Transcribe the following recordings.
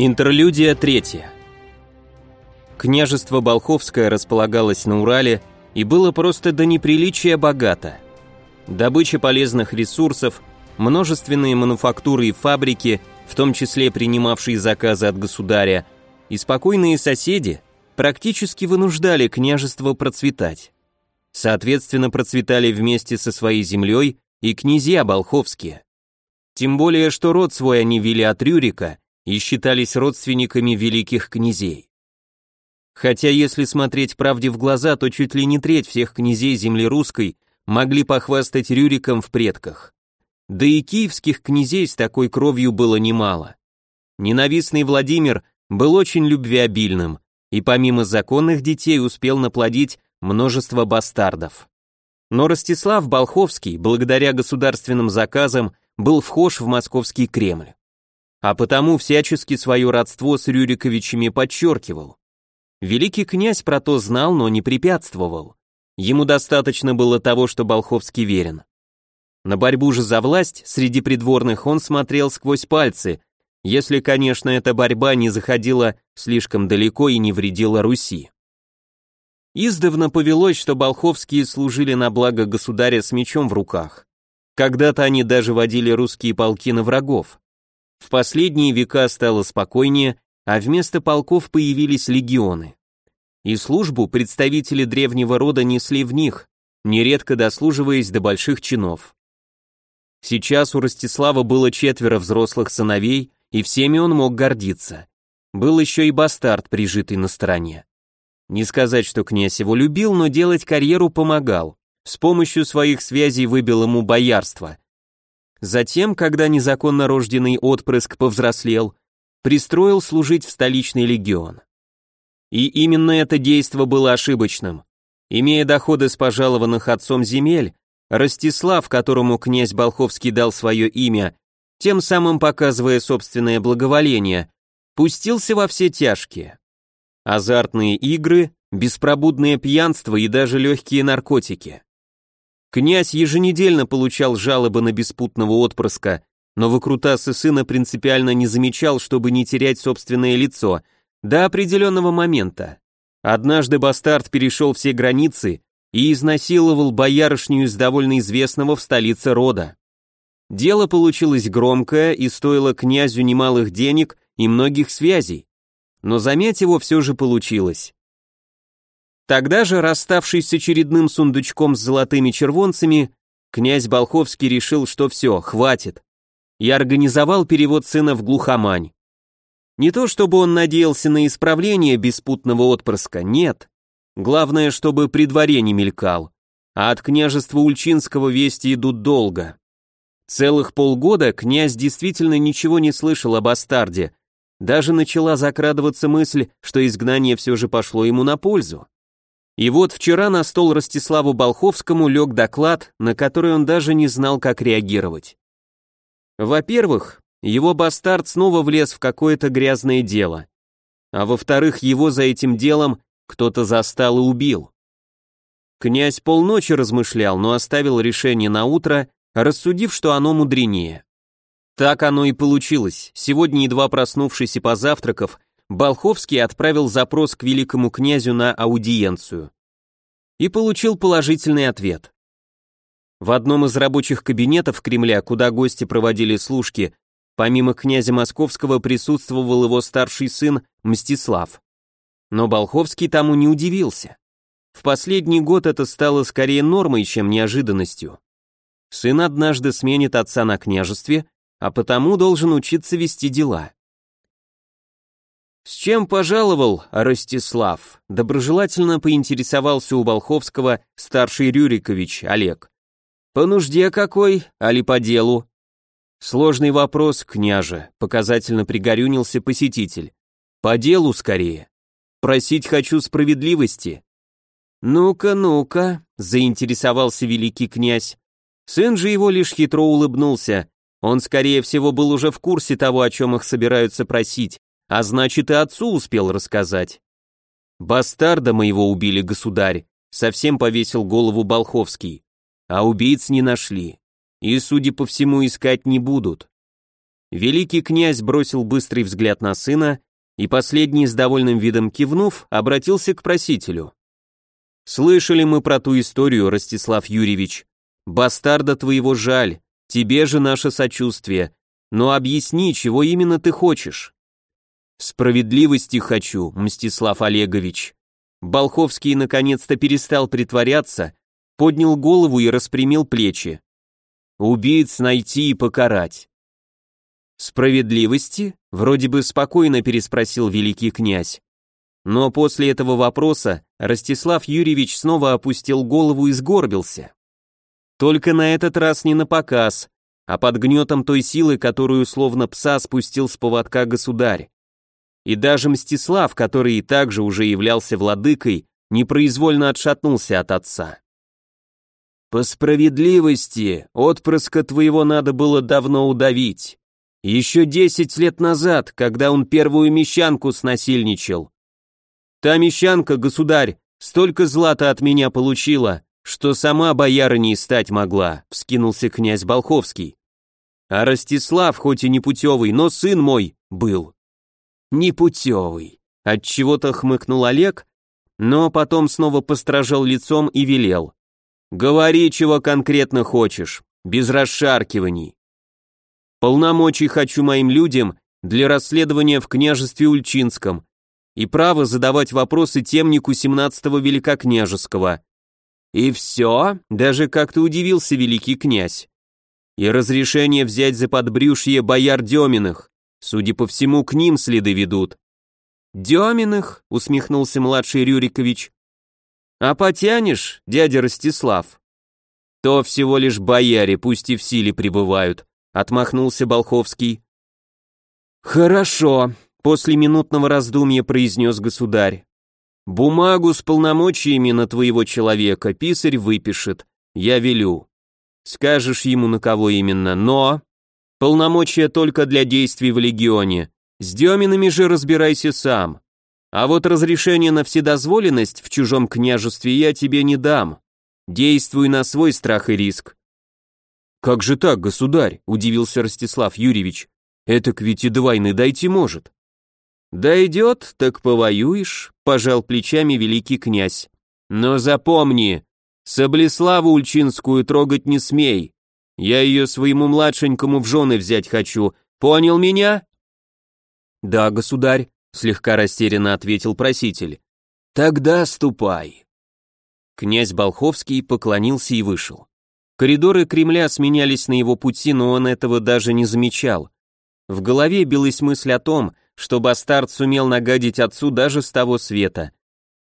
Интерлюдия третья. Княжество Болховское располагалось на Урале и было просто до неприличия богато. Добыча полезных ресурсов, множественные мануфактуры и фабрики, в том числе принимавшие заказы от государя, и спокойные соседи практически вынуждали княжество процветать. Соответственно, процветали вместе со своей землей и князья Болховские. Тем более, что род свой они вели от Рюрика и считались родственниками великих князей. Хотя, если смотреть правде в глаза, то чуть ли не треть всех князей земли русской могли похвастать Рюриком в предках. Да и киевских князей с такой кровью было немало. Ненавистный Владимир был очень любвеобильным, и помимо законных детей успел наплодить множество бастардов. Но Ростислав Болховский, благодаря государственным заказам, был вхож в московский Кремль а потому всячески свое родство с Рюриковичами подчеркивал. Великий князь про то знал, но не препятствовал. Ему достаточно было того, что Болховский верен. На борьбу же за власть среди придворных он смотрел сквозь пальцы, если, конечно, эта борьба не заходила слишком далеко и не вредила Руси. Издавна повелось, что Болховские служили на благо государя с мечом в руках. Когда-то они даже водили русские полки на врагов. В последние века стало спокойнее, а вместо полков появились легионы. И службу представители древнего рода несли в них, нередко дослуживаясь до больших чинов. Сейчас у Ростислава было четверо взрослых сыновей, и всеми он мог гордиться. Был еще и бастард, прижитый на стороне. Не сказать, что князь его любил, но делать карьеру помогал. С помощью своих связей выбил ему боярство, Затем, когда незаконно рожденный отпрыск повзрослел, пристроил служить в столичный легион. И именно это действо было ошибочным. Имея доходы с пожалованных отцом земель, Ростислав, которому князь Болховский дал свое имя, тем самым показывая собственное благоволение, пустился во все тяжкие. Азартные игры, беспробудное пьянство и даже легкие наркотики. Князь еженедельно получал жалобы на беспутного отпрыска, но выкрутасы сына принципиально не замечал, чтобы не терять собственное лицо, до определенного момента. Однажды бастард перешел все границы и изнасиловал боярышню из довольно известного в столице рода. Дело получилось громкое и стоило князю немалых денег и многих связей. Но замять его все же получилось. Тогда же, расставшись с очередным сундучком с золотыми червонцами, князь Болховский решил, что все, хватит, и организовал перевод сына в глухомань. Не то чтобы он надеялся на исправление беспутного отпрыска, нет. Главное, чтобы при дворе не мелькал, а от княжества Ульчинского вести идут долго. Целых полгода князь действительно ничего не слышал об Астарде, даже начала закрадываться мысль, что изгнание все же пошло ему на пользу. И вот вчера на стол Ростиславу Болховскому лег доклад, на который он даже не знал, как реагировать. Во-первых, его бастард снова влез в какое-то грязное дело. А во-вторых, его за этим делом кто-то застал и убил. Князь полночи размышлял, но оставил решение на утро, рассудив, что оно мудренее. Так оно и получилось. Сегодня, едва проснувшись и позавтракав, Болховский отправил запрос к великому князю на аудиенцию. И получил положительный ответ. В одном из рабочих кабинетов Кремля, куда гости проводили служки, помимо князя Московского присутствовал его старший сын Мстислав. Но Болховский тому не удивился. В последний год это стало скорее нормой, чем неожиданностью. Сын однажды сменит отца на княжестве, а потому должен учиться вести дела. «С чем пожаловал, Ростислав?» Доброжелательно поинтересовался у Болховского старший Рюрикович Олег. «По нужде какой, али по делу?» «Сложный вопрос, княже», — показательно пригорюнился посетитель. «По делу скорее. Просить хочу справедливости». «Ну-ка, ну-ка», — заинтересовался великий князь. Сын же его лишь хитро улыбнулся. Он, скорее всего, был уже в курсе того, о чем их собираются просить, а значит и отцу успел рассказать. Бастарда моего убили, государь, совсем повесил голову Болховский. А убийц не нашли. И, судя по всему, искать не будут. Великий князь бросил быстрый взгляд на сына, и последний с довольным видом кивнув, обратился к просителю. «Слышали мы про ту историю, Ростислав Юрьевич. Бастарда твоего жаль, тебе же наше сочувствие, но объясни, чего именно ты хочешь». «Справедливости хочу, Мстислав Олегович». Болховский наконец-то перестал притворяться, поднял голову и распрямил плечи. «Убийц найти и покарать. «Справедливости?» — вроде бы спокойно переспросил великий князь. Но после этого вопроса Ростислав Юрьевич снова опустил голову и сгорбился. Только на этот раз не на показ, а под гнетом той силы, которую словно пса спустил с поводка государь. И даже Мстислав, который и также уже являлся владыкой, непроизвольно отшатнулся от отца. «По справедливости, отпрыска твоего надо было давно удавить. Еще десять лет назад, когда он первую мещанку снасильничал. Та мещанка, государь, столько злата от меня получила, что сама боярыней стать могла, вскинулся князь Болховский. А Ростислав, хоть и не путевый, но сын мой был. Непутевый. Отчего-то хмыкнул Олег, но потом снова постражал лицом и велел. Говори, чего конкретно хочешь, без расшаркиваний. Полномочий хочу моим людям для расследования в княжестве Ульчинском и право задавать вопросы темнику 17-го великокняжеского. И все, даже как-то удивился великий князь. И разрешение взять за подбрюшье бояр Деминых, судя по всему, к ним следы ведут. Деминых, усмехнулся младший Рюрикович. А потянешь, дядя Ростислав? То всего лишь бояре, пусть и в силе пребывают, отмахнулся Болховский. Хорошо, после минутного раздумья произнес государь. Бумагу с полномочиями на твоего человека писарь выпишет, я велю. Скажешь ему, на кого именно, но... Полномочия только для действий в легионе. С Деминами же разбирайся сам. А вот разрешение на вседозволенность в чужом княжестве я тебе не дам. Действуй на свой страх и риск. «Как же так, государь?» – удивился Ростислав Юрьевич. «Этак ведь и до войны дойти может». «Дойдет, так повоюешь», – пожал плечами великий князь. «Но запомни, Саблеславу Ульчинскую трогать не смей. Я ее своему младшенькому в жены взять хочу. Понял меня?» «Да, государь», — слегка растерянно ответил проситель. «Тогда ступай». Князь Болховский поклонился и вышел. Коридоры Кремля сменялись на его пути, но он этого даже не замечал. В голове билась мысль о том, что бастард сумел нагадить отцу даже с того света.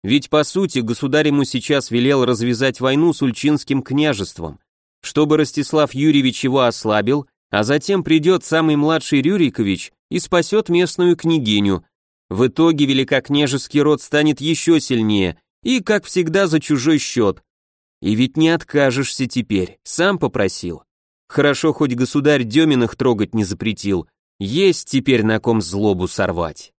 Ведь, по сути, государь ему сейчас велел развязать войну с Ульчинским княжеством, чтобы Ростислав Юрьевич его ослабил, а затем придет самый младший Рюрикович и спасет местную княгиню. В итоге великокняжеский род станет еще сильнее, и, как всегда, за чужой счет. И ведь не откажешься теперь, сам попросил. Хорошо, хоть государь Деминых трогать не запретил, есть теперь на ком злобу сорвать.